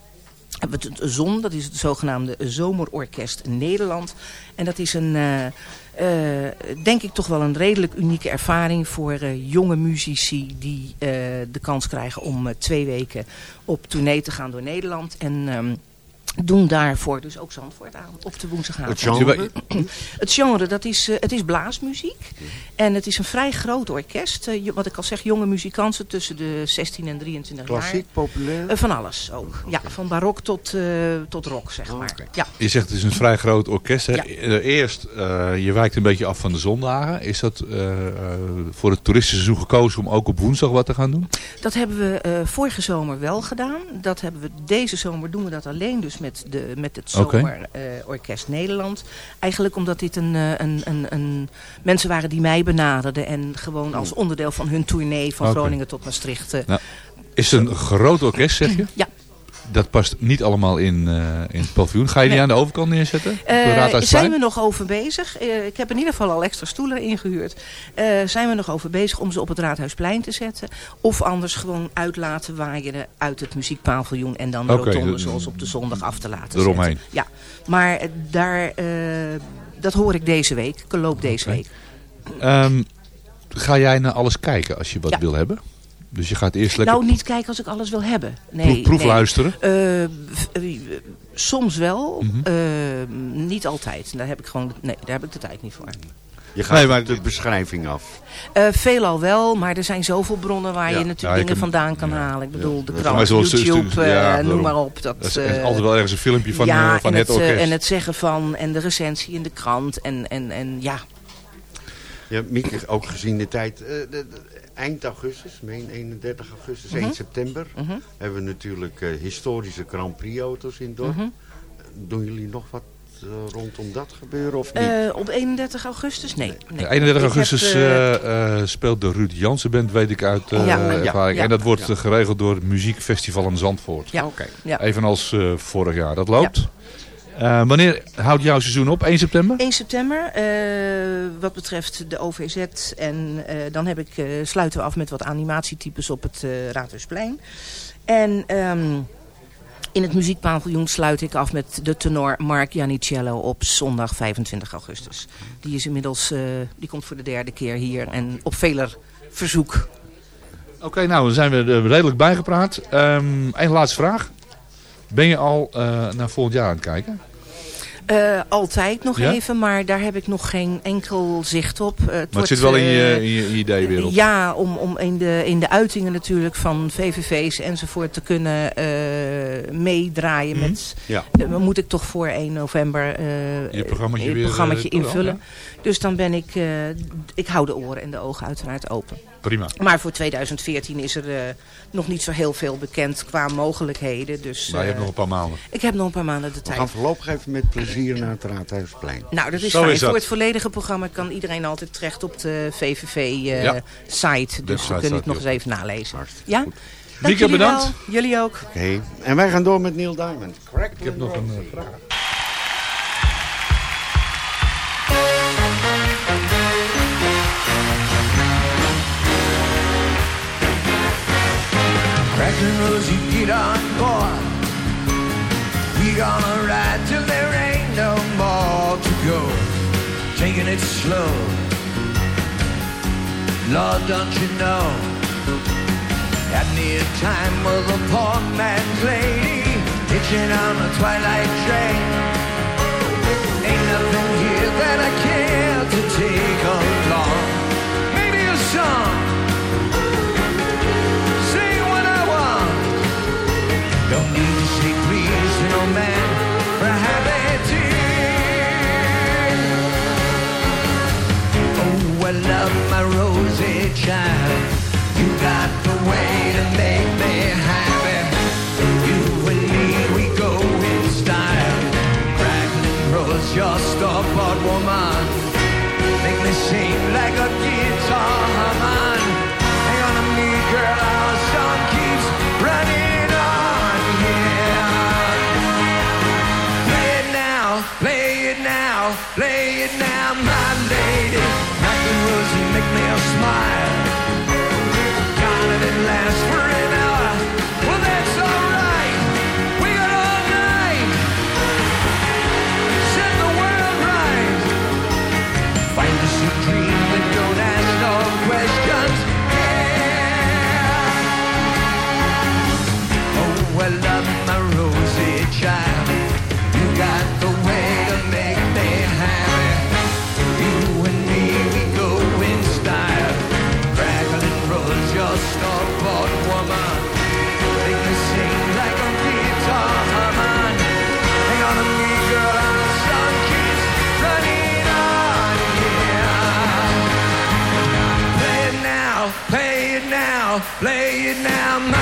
Hebben we het ZON, dat is het zogenaamde Zomerorkest Nederland. En dat is een, eh, eh, denk ik toch wel een redelijk unieke ervaring voor eh, jonge muzici die de kans krijgen om twee weken op tournee te gaan door Nederland. En ehm, doen daarvoor dus ook Zandvoort aan op de woensdagavond. Het genre? Het genre, dat is, eh, het is blaasmuziek. En het is een vrij groot orkest. Eh, wat ik al zeg, jonge muzikanten tussen de 16 en 23 Klassiek, jaar. populair? Eh, van alles ook. Ja, van barok tot, eh, tot rock, zeg maar. Ja. Je zegt het is een vrij groot orkest. Hè? Ja. Eerst, eh, je wijkt een beetje af van de zondagen. Is dat voor het toeristenseizoen gekozen om ook op woensdag wat te gaan doen? Dat hebben we eh, vorige zomer wel gedaan. Dat hebben we deze zomer doen we dat alleen dus met met, de, met het. Zomerorkest Nederland. Eigenlijk omdat dit een, eh, een, een, een, mensen waren die mij benaderden. En gewoon als onderdeel van hun tournee van. Groningen tot Maastricht. eh, Nou, is het een groot orkest, zeg je? Ja. Dat past niet allemaal in, eh, in het paviljoen. Ga je die aan de overkant neerzetten? De Eh, zijn we nog over bezig? Eh, ik heb in ieder geval al extra stoelen ingehuurd. Eh, zijn we nog over bezig om ze op het Raadhuisplein te zetten? Of anders gewoon uit laten waaien uit het muziekpaviljoen en dan de rotonde de- zoals op de zondag af te laten eromheen. zetten. Ja, maar daar, dat hoor ik deze week. Ik loop deze week. Ehm, ga jij naar alles kijken als je wat Ja. wil hebben? Dus je gaat eerst lekker Nou, niet kijken als ik alles wil hebben. Nee, proef, proef nee. luisteren? Eh, eh, soms wel, Mhm. eh, niet altijd. Daar heb ik gewoon, nee, daar heb ik de tijd niet voor. Je gaat Nee, maar- de beschrijving af. Eh, veelal wel, maar er zijn zoveel bronnen waar Ja. je natuurlijk Ja, je dingen kan- vandaan kan halen. Ik bedoel, de krant, YouTube, noem maar op. Dat, Er is altijd wel ergens een filmpje van, ja, van en het eh, orkest. en het zeggen van, en de recensie in de krant. En, en, en ja, Ja, Mieke, ook gezien de tijd. eh, de- de- eind augustus, meen 31 augustus, 1 Mhm. september. Mhm. Hebben we natuurlijk eh, historische Grand Prix auto's in het dorp. Mhm. Doen jullie nog wat eh, rondom dat gebeuren of niet? eh, op 31 augustus? Nee. nee. Ja, 31 Ik heb, augustus eh, eh, eh, speelt de Ruud Jansen Band, weet ik uit eh, Ja, ja, ervaring. ja. en dat wordt Ja. eh, geregeld door het Muziekfestival in Zandvoort. ja, Oké. ja. Evenals eh, vorig jaar. Dat loopt. Eh, wanneer houdt jouw seizoen op? 1 september? 1 september, eh, wat betreft de OVZ. En eh, dan heb ik, sluiten we af met wat animatietypes op het Raadhuisplein. En ehm, in het muziekpaviljoen sluit ik af met de tenor Mark Janicello op zondag 25 augustus. Die is inmiddels, die komt voor de derde keer hier en op veler verzoek. Oké, nou dan zijn we er redelijk bijgepraat. Ehm Eén laatste vraag. Ben je al naar volgend jaar aan het kijken? Eh, altijd nog Ja? even, maar daar heb ik nog geen enkel zicht op. Het Maar het wordt, zit wel in je, eh, in je, in je ideewereld. Ja, om, om in, de, in de uitingen natuurlijk van VVV's enzovoort te kunnen meedraaien Mhm. met... Ja. moet ik toch voor 1 november Je programmaatje het weer, programmaatje eh, invullen. Dus dan ben ik... ik hou de oren en de ogen uiteraard open. Prima. Maar voor 2014 is er eh, nog niet zo heel veel bekend qua mogelijkheden. Dus, Maar je hebt eh, nog een paar maanden. Ik heb nog een paar maanden de We tijd. gaan voorlopig even met plezier naar het Raadhuisplein. Nou, dat is Zo fijn. is dat. Voor het volledige programma kan iedereen altijd terecht op de. VVV-site. dus site dan kun je staat het nog eens even nalezen. Hartstikke Ja? goed. Dank Mieke, jullie bedankt. wel. Jullie ook. Oké, en wij gaan door met Neil Diamond. Ik heb nog een eh, vraag. The you get on board. We gonna ride till there ain't no more to go. Taking it slow. Lord, don't you know? At near time with a poor man's lady, hitching on a twilight train. Ain't nothing here that I care to take along. sky. Play it now.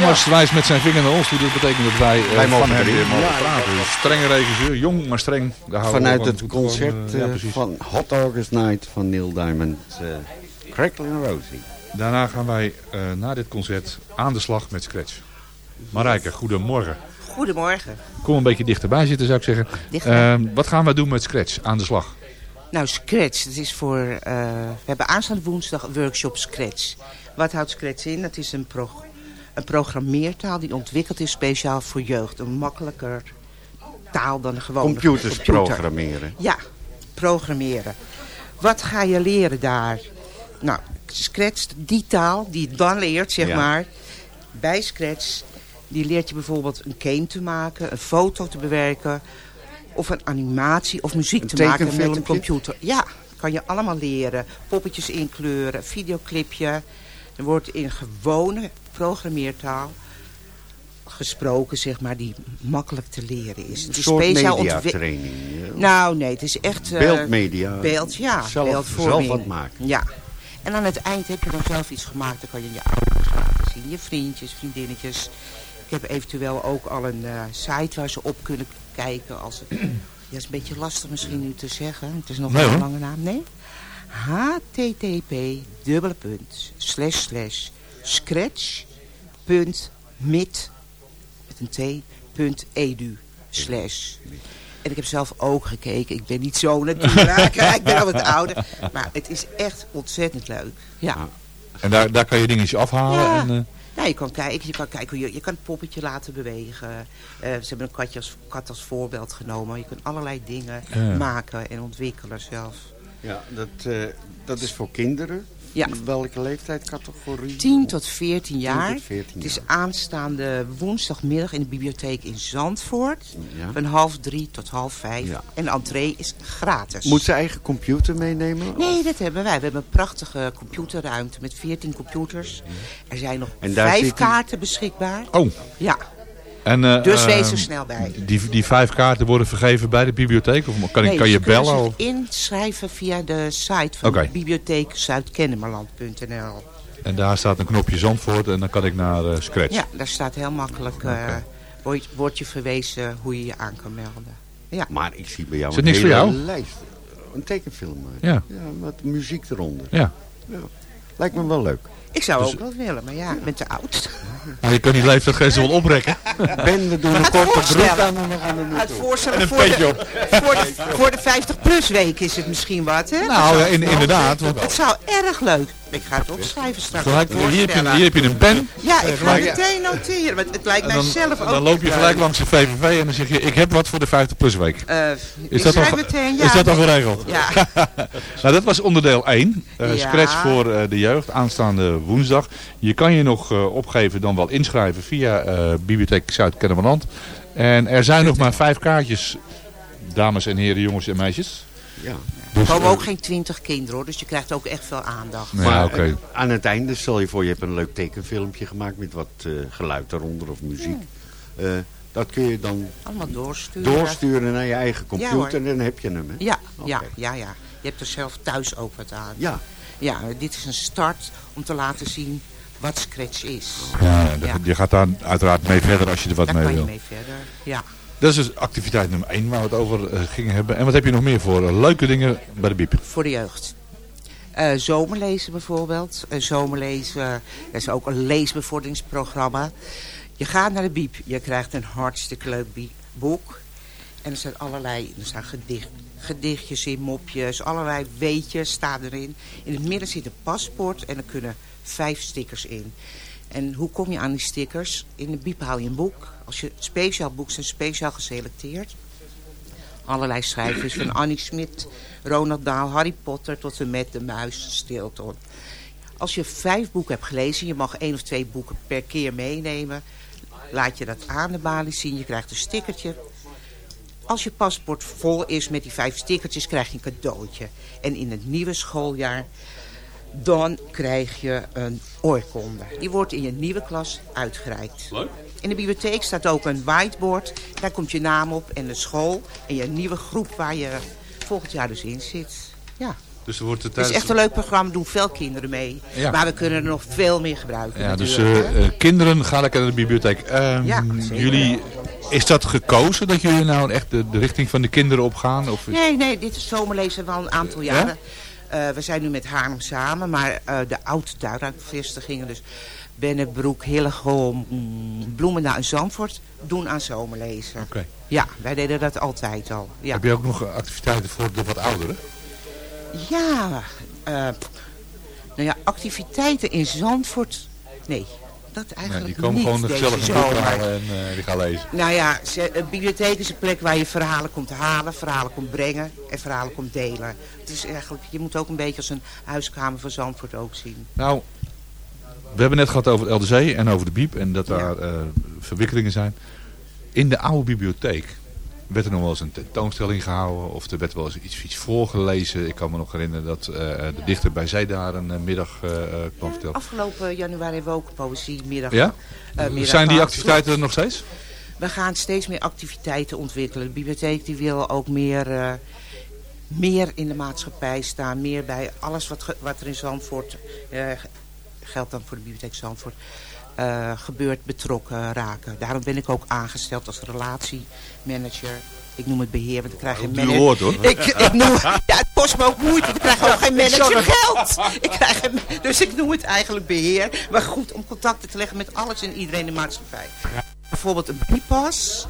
Thomas wijst met zijn vinger naar ons toe. Dat betekent dat wij, eh, Wij mogen van hem weer mogen praten. ja. Dus strenge regisseur, jong maar streng. We Vanuit van. het concert eh, ja, van Hot August Night van Neil Diamond. eh Crackling Rosie. Daarna gaan wij eh, na dit concert aan de slag met Scratch. Marijke, goedemorgen. Goedemorgen. Kom een beetje dichterbij zitten zou ik zeggen. Ehm, wat gaan wij doen met Scratch aan de slag? Nou, Scratch, dat is voor... eh, we hebben aanstaande woensdag een workshop Scratch. Wat houdt Scratch in? Dat is een, pro een programmeertaal die ontwikkeld is speciaal voor jeugd. Een makkelijker taal dan gewone Computers computer. programmeren. Ja, programmeren. Wat ga je leren daar? Nou, Scratch, die taal die je dan leert, zeg Ja. maar. Bij Scratch, die leert je bijvoorbeeld een game te maken, een foto te bewerken... of een animatie of muziek Een te maken met een computer. Ja, kan je allemaal leren. Poppetjes inkleuren, videoclipje. Er wordt in gewone programmeertaal gesproken, zeg maar, die makkelijk te leren is. Het is soort speciaal mediatraining. Nou, nee, het is echt... eh, Beeldmedia. Beeld, ja. Zelf- beeldvorming. zelf wat maken. Ja. En aan het eind heb je dan zelf iets gemaakt. Dan kan je je ouders laten zien, je vriendjes, vriendinnetjes. Ik heb eventueel ook al een eh, site waar ze op kunnen kijken. Als het, ja, is een beetje lastig misschien nu te zeggen. Het is nog Nee, een lange naam. Nee? http dubbele punt slash slash scratch punt mit met een t punt edu slash en ik heb zelf ook gekeken. Ik ben niet zo natuurlijk. ik ben al wat ouder. Maar het is echt ontzettend leuk. Ja. En daar, daar kan je dingetjes afhalen. Ja. En, eh, Ja, je kan kijken, je kan, kijken je, je kan het poppetje laten bewegen. Eh, ze hebben een katje als, kat als voorbeeld genomen. Je kunt allerlei dingen Ja. maken en ontwikkelen zelf. Ja, dat, eh, dat is voor kinderen. Ja. Welke leeftijdscategorie? 10 tot 14 jaar. 10 tot 14 Het is jaar. aanstaande woensdagmiddag in de bibliotheek in Zandvoort. Ja. Van half drie tot half vijf. Ja. En de entree is gratis. Moet ze eigen computer meenemen? Nee, dat hebben wij. We hebben een prachtige computerruimte met 14 computers. Er zijn nog En vijf kaarten beschikbaar. Oh. Ja. En, eh, Dus wees er snel bij. Die, die vijf kaarten worden vergeven bij de bibliotheek? Of kan, Nee, kan je bellen? zich Of? inschrijven via de site van bibliotheek zuidkennemerland.nl. En daar staat een knopje Zandvoort en dan kan ik naar eh, Scratch. Ja, daar staat heel makkelijk, eh wordt, wordt je verwezen hoe je je aan kan melden. Ja. Maar ik zie bij jou Is het een niks voor hele jou? lijst. Een tekenfilm. eh. Ja. Wat muziek eronder. Ja. Ja. Lijkt me wel leuk. Ik zou Dus- ook wel willen, maar ja, ik ben te oud. Nou, je kan die leeftijdgrenzen wel oprekken. Ben, we doen een korte broek aan en we gaan er Het voorstellen En een voor de, petje op. voor de, voor de 50-plus week is het misschien wat, hè? Nou, ja, in- inderdaad, want- Het zou erg leuk. Ik ga het opschrijven straks. Gelijk, hier, heb je, hier heb je een pen. Ja, ik Eh, ga meteen noteren. Want het lijkt mij zelf ook... dan loop je leuk. gelijk langs de VVV en dan zeg je, ik heb wat voor de 50 plus week. Eh, Is dat, al, meteen, ja. is dat al geregeld? Ja. nou, dat was onderdeel 1. eh, Ja. Scratch voor eh, de jeugd, aanstaande woensdag. Je kan je nog eh, opgeven, dan wel inschrijven via eh, Bibliotheek Zuid-Kennemerland. En er zijn nog maar vijf kaartjes, dames en heren, jongens en meisjes. Ja. Er Dus, komen eh, ook geen 20 kinderen, hoor. Dus je krijgt ook echt veel aandacht. Ja, Maar oké. eh, aan het einde, stel je voor, je hebt een leuk tekenfilmpje gemaakt met wat eh, geluid eronder of muziek. Eh, dat kun je dan Allemaal doorsturen. doorsturen naar je eigen computer en dan heb je hem. Hè? Ja, ja, ja, ja. Je hebt er zelf thuis ook wat aan. Ja. Ja, dit is een start om te laten zien wat Scratch is. Ja, dat- je gaat daar uiteraard mee verder als je er wat Daar mee kan je wil. mee verder, ja. Dat is dus activiteit nummer 1 waar we het over eh, gingen hebben. En wat heb je nog meer voor eh, leuke dingen bij de Biep? Voor de jeugd. Eh, zomerlezen bijvoorbeeld. Zomerlezen, dat is ook een leesbevorderingsprogramma. Je gaat naar de biep, je krijgt een hartstikke leuk boek. En er staan allerlei, er staan gedicht, gedichtjes in, mopjes, allerlei weetjes staan erin. In het midden zit een paspoort en er kunnen vijf stickers in. En hoe kom je aan die stickers? In de biep haal je een boek. Als je speciaal boek zijn speciaal geselecteerd. Allerlei schrijvers van Annie Smit, Ronald Daal, Harry Potter tot en met de muis Stilton. Als je vijf boeken hebt gelezen, je mag één of twee boeken per keer meenemen. Laat je dat aan de balie zien, je krijgt een stickertje. Als je paspoort vol is met die vijf stickertjes, krijg je een cadeautje. En in het nieuwe schooljaar, dan krijg je een oorkonde. Die wordt in je nieuwe klas uitgereikt. Leuk. In de bibliotheek staat ook een whiteboard. Daar komt je naam op en de school en je nieuwe groep waar je volgend jaar dus in zit. Ja. Dus er wordt er Het is echt een leuk programma, doen veel kinderen mee. Ja. Maar we kunnen er nog veel meer gebruiken. Ja, dus eh, eh, kinderen gaan lekker naar de bibliotheek. Ehm, Ja, jullie, is dat gekozen dat jullie nou echt de, de richting van de kinderen opgaan? Of Nee, nee, dit is zomerlezen wel een aantal jaren. Eh, we zijn nu met Haarlem samen, maar de oud-tuinvestigingen, dus Bennebroek, Hillegom, Bloemendaal en Zandvoort, doen aan zomerlezen. Oké. Ja, wij deden dat altijd al. Ja, Heb je ook nog activiteiten voor de wat ouderen? ja eh, nou ja, activiteiten in Zandvoort, nee. Dat Nee, eigenlijk die komen gewoon gezellig een boek halen en eh, die gaan lezen. Nou ja, ze, een bibliotheek is een plek waar je verhalen komt halen, verhalen komt brengen en verhalen komt delen. Het is eigenlijk, je moet ook een beetje als een huiskamer van Zandvoort ook zien. Nou, we hebben net gehad over het LDC en over de Biep en dat daar eh, verwikkelingen zijn. In de oude bibliotheek werd er nog wel eens een tentoonstelling gehouden of er werd wel eens iets, iets voorgelezen. Ik kan me nog herinneren dat eh, de dichter bij zij daar een eh, middag kwam vertellen. Afgelopen januari hebben we ook een poëziemiddag. Ja? middag Zijn die activiteiten er nog steeds? We gaan steeds meer activiteiten ontwikkelen. De bibliotheek die wil ook meer, meer in de maatschappij staan. Meer bij alles wat, wat er in Zandvoort, eh, geldt dan voor de bibliotheek Zandvoort, eh, gebeurt betrokken raken. Daarom ben ik ook aangesteld als relatiemanager. Ik noem het beheer, want ik krijg geen manager. woord, hoor. Ik, ik noem, ja, het kost me ook moeite, ik krijg ook geen Ik zag manager het. geld. Ik krijg geen- dus ik noem het eigenlijk beheer. Maar goed, om contacten te leggen met alles en iedereen in de maatschappij. Bijvoorbeeld een bipas.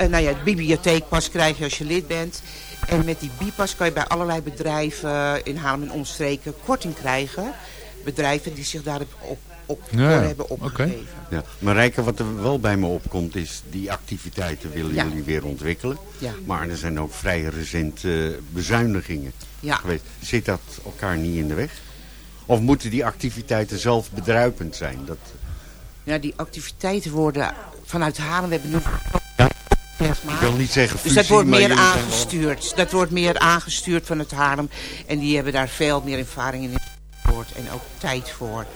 Uh, nou ja, de bibliotheekpas krijg je als je lid bent. En met die bipas kan je bij allerlei bedrijven in Haarlem en omstreken korting krijgen. Bedrijven die zich daarop op, op Ja, voor ja. hebben opgegeven. Ja. Maar Rijke, wat er wel bij me opkomt is, die activiteiten willen Ja. jullie weer ontwikkelen. Ja. Maar er zijn ook vrij recente bezuinigingen Ja. geweest. Zit dat elkaar niet in de weg? Of moeten die activiteiten zelf bedruipend zijn? Dat, Ja, die activiteiten worden vanuit Haarlem, we hebben nu... ik wil niet zeggen Dus fusie, dat wordt meer wel- aangestuurd. Dat wordt meer aangestuurd vanuit Haarlem. En die hebben daar veel meer ervaring in wordt en ook tijd voor.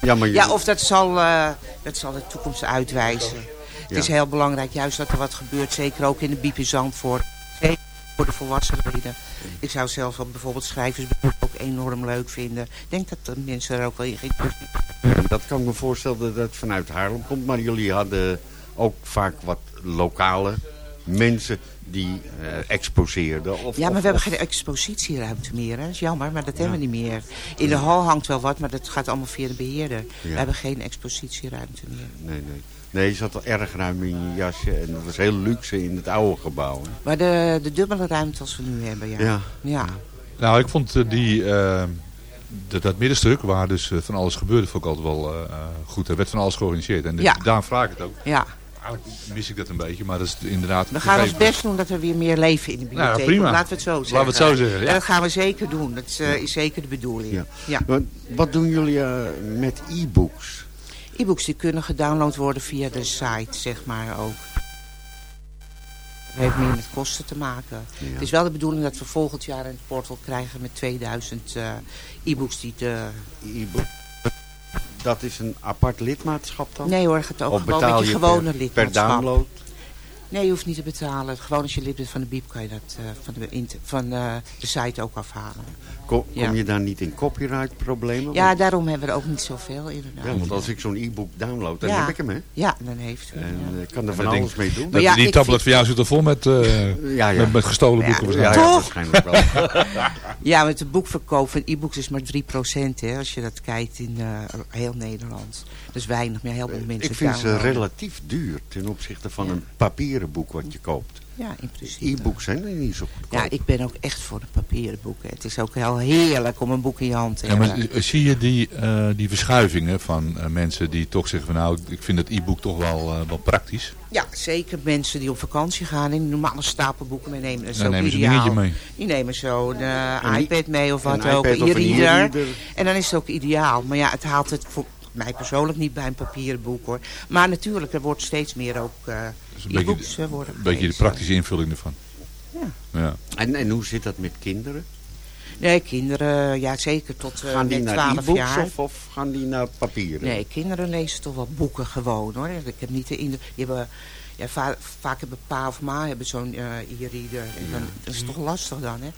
Ja, maar Ja, of dat zal, eh, dat zal de toekomst uitwijzen. Het is heel belangrijk juist dat er wat gebeurt. Zeker ook in de Biep in Zandvoort. Zeker voor de volwassenheden. Ik zou zelf ook bijvoorbeeld schrijvers ook enorm leuk vinden. Ik denk dat de mensen er ook wel in Ja, dat kan ik me voorstellen dat het vanuit Haarlem komt. Maar jullie hadden ook vaak wat lokale mensen die eh, exposeerden. Of, Ja, maar of- we hebben geen expositieruimte meer. Hè? Dat is jammer, maar dat hebben we niet meer. In de hal hangt wel wat, maar dat gaat allemaal via de beheerder. We hebben geen expositieruimte meer. Nee, nee. Nee, je zat al erg ruim in je jasje en het was heel luxe in het oude gebouw. hè. Maar de, de dubbele ruimte als we nu hebben, ja. Ja. ja. Nou, ik vond eh, die, eh, dat, dat middenstuk waar dus van alles gebeurde, vond ik altijd wel goed. Er werd van alles georganiseerd. En Ja. daarom vraag ik het ook. Ja. Eigenlijk mis ik dat een beetje, maar dat is inderdaad... We gaan ons best doen dat er weer meer leven in de bibliotheek Nou, prima. komt. Laten we het zo zeggen. Laten we het zo zeggen, ja. En dat gaan we zeker doen. Dat eh, is zeker de bedoeling. Ja. Ja. Wat, wat doen jullie eh, met e-books? E-books die kunnen gedownload worden via de site, zeg maar ook. Dat heeft meer met kosten te maken. Ja. Het is wel de bedoeling dat we volgend jaar een portal krijgen met 2000 eh, e-books die de... E-book? Dat is een apart lidmaatschap dan? Nee hoor, het ook Of gewoon met je gewone lidmaatschap. per download? Nee, je hoeft niet te betalen. Gewoon als je lid bent van de BIEB kan je dat eh, van, de, van eh, de site ook afhalen. Kom, kom Ja. je daar niet in copyright problemen? Ja, Want- daarom hebben we er ook niet zoveel inderdaad. ja, want als ik zo'n e-book download, dan Ja. heb ik hem, hè? Ja, dan heeft u. En ja. ik kan er van alles mee doen. dat- die tablet van jou zit er vol met, eh, Ja, ja. met, met gestolen boeken Ja, waarschijnlijk. waarschijnlijk wel. Ja, met de boekverkoop van e-books is maar 3% hè, als je dat kijkt in eh, heel Nederland. Dus weinig meer, heel veel mensen Ik vind ze relatief duur ten opzichte van een papieren boek wat je koopt. Ja, in principe. E-books zijn er niet zo goedkoop. Ja, ik ben ook echt voor de papieren boeken. Het is ook heel heerlijk om een boek in je hand te Ja, hebben. maar zie je die, eh, die verschuivingen van eh, mensen die toch zeggen van nou, ik vind het e-book toch wel, eh, wel praktisch. Ja, zeker mensen die op vakantie gaan en normale stapelboeken meenemen. Dat is Dan ook nemen ze een ideaal. dingetje mee. Die nemen zo'n eh, Een iPad mee of wat een ook, iPad een of een e-reader. En dan is het ook ideaal. Maar ja, het haalt het voor mij persoonlijk niet bij een papieren boek hoor. Maar natuurlijk, er wordt steeds meer ook eh is een beetje, eh, worden een beetje de praktische invulling ervan. Ja. Ja. En, en hoe zit dat met kinderen? Nee, kinderen, ja zeker tot eh, Gaan die net naar 12 e-books jaar. of, of gaan die naar papieren? Nee, kinderen lezen toch wel boeken gewoon hoor. Ik heb niet de indruk. Die hebben, ja, va- vaak hebben pa of ma hebben zo'n eh, e-reader. Dan, dat is toch lastig dan, hè?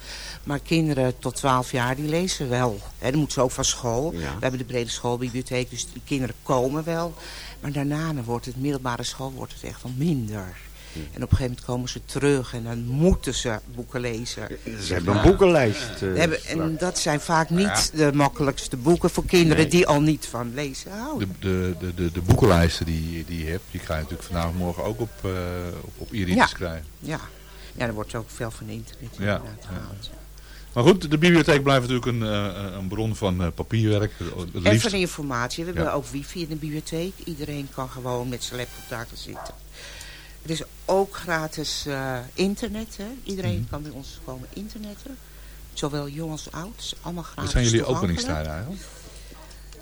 Maar kinderen tot 12 jaar, die lezen wel. Hè, dan moeten ze ook van school. We hebben de brede schoolbibliotheek, dus die kinderen komen wel. Maar daarna wordt het middelbare school wordt het echt wel minder. En op een gegeven moment komen ze terug en dan moeten ze boeken lezen. Ze hebben een boekenlijst. eh, hebben, en dat zijn vaak niet de makkelijkste boeken voor kinderen Nee. die al niet van lezen houden. De, de, de, de, de boekenlijsten die, die je hebt, die ga je natuurlijk vanavond morgen ook op, eh op, op Ja. krijgen. Ja. ja, er wordt ook veel van internet Ja. inderdaad gehaald. Maar goed, de bibliotheek blijft natuurlijk een, eh, een bron van eh, papierwerk. Het En van informatie. We hebben Ja. ook wifi in de bibliotheek. Iedereen kan gewoon met zijn laptop daar gaan zitten. Er is ook gratis eh, internet. Hè? Iedereen Mhm. kan bij ons komen internetten. Zowel jong als oud. Allemaal gratis Wat zijn jullie openingstijden eigenlijk?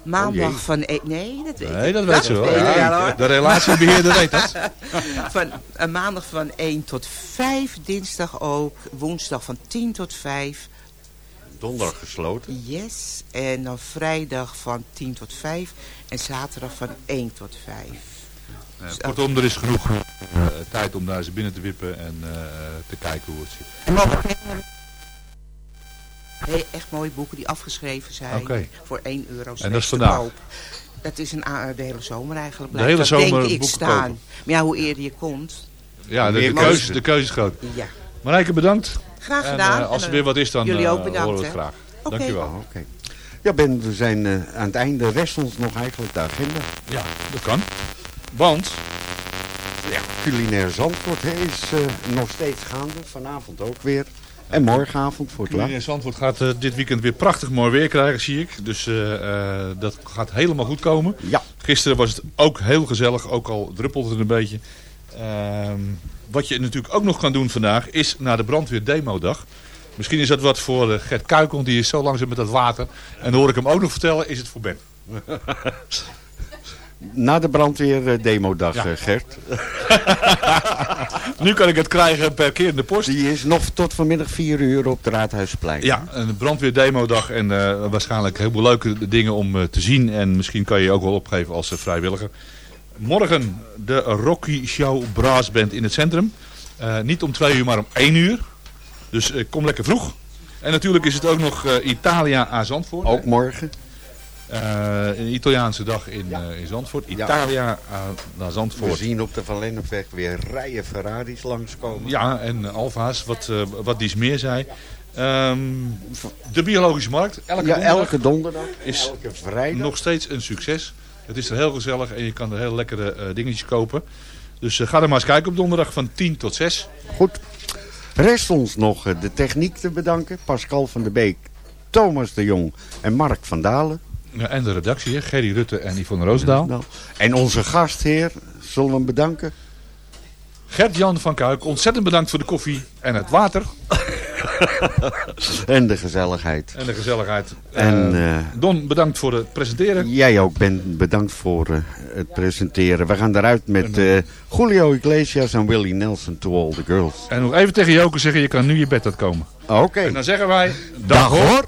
Maandag Oh van... E nee, dat weet Nee, dat weet ze wel. Ja, de relatiebeheerder weet dat. van, een maandag van 1 tot 5. Dinsdag ook. Woensdag van 10 tot 5. Donderdag gesloten. Yes. En dan vrijdag van 10 tot 5. En zaterdag van 1 tot 5. Eh, kortom, er is genoeg eh, tijd om daar eens binnen te wippen en eh, te kijken hoe het zit. En mogen Hey, echt mooie boeken die afgeschreven zijn. Oké. Voor 1 euro En dat is vandaag? koop. Dat is een, de hele zomer eigenlijk. De blijft hele dat, zomer denk ik boeken staan. kopen. Maar ja, hoe eerder je komt. Ja, de, de, keuze, de keuze is groot. Ja. Marijke, bedankt. Graag En, gedaan. eh, als er En, weer eh, wat is, dan jullie ook eh, bedankt, horen we het graag. Dankjewel. Oké. Ja, Ben, we zijn eh, aan het einde. Rest ons nog eigenlijk de agenda. Ja, dat kan. Want? Ja, culinair Zandvoort hè, is eh, nog steeds gaande. Vanavond ook weer. En morgenavond voor het Culinair. Zandvoort gaat eh, dit weekend weer prachtig mooi weer krijgen, zie ik. Dus eh, eh, dat gaat helemaal goed komen. Ja. Gisteren was het ook heel gezellig, ook al druppelde het een beetje. Ehm, wat je natuurlijk ook nog kan doen vandaag, is naar de brandweer demodag. Misschien is dat wat voor Gert Kuikel, die is zo langzaam met dat water. En dan hoor ik hem ook nog vertellen, is het voor Ben. Na de brandweer eh, demodag, Ja. eh, Gert. nu kan ik het krijgen per keer in de post. Die is nog tot vanmiddag 4 uur op de Raadhuisplein. Ja, een brandweerdemodag en eh, waarschijnlijk heel veel leuke dingen om te zien. En misschien kan je je ook wel opgeven als vrijwilliger. Morgen de Rocky Show Brass Band in het centrum. Niet om twee uur, maar om één uur. Dus kom lekker vroeg. En natuurlijk is het ook nog Italia aan Zandvoort. Ook morgen. Eh, een Italiaanse dag in, eh, in Zandvoort. Italia aan naar Zandvoort. We zien op de Van Lennepweg weer rijen Ferraris langskomen. Ja, en Alfa's, wat, eh, wat Dies meer zei. Ehm, de biologische markt, elke Ja, donderdag, elke donderdag, is elke vrijdag. nog steeds een succes. Het is er heel gezellig en je kan er heel lekkere eh, dingetjes kopen. Dus eh, ga er maar eens kijken op donderdag van 10 tot 6. Goed. Rest ons nog eh, de techniek te bedanken. Pascal van der Beek, Thomas de Jong en Mark van Dalen. En de redactie, hè, Gerry Rutte en Yvonne Roosendaal. Nou, En onze gastheer, zullen we hem bedanken? Gert-Jan van Kuik, ontzettend bedankt voor de koffie en het water. En de gezelligheid. En de gezelligheid. En, Eh, eh, Don, bedankt voor het presenteren. Jij ook, Ben. Bedankt voor eh, het presenteren. We gaan eruit met Julio Iglesias en Willie Nelson to all the girls. En nog even tegen Joke zeggen, je kan nu je bed uitkomen. Oké. En dan zeggen wij, Dag hoor.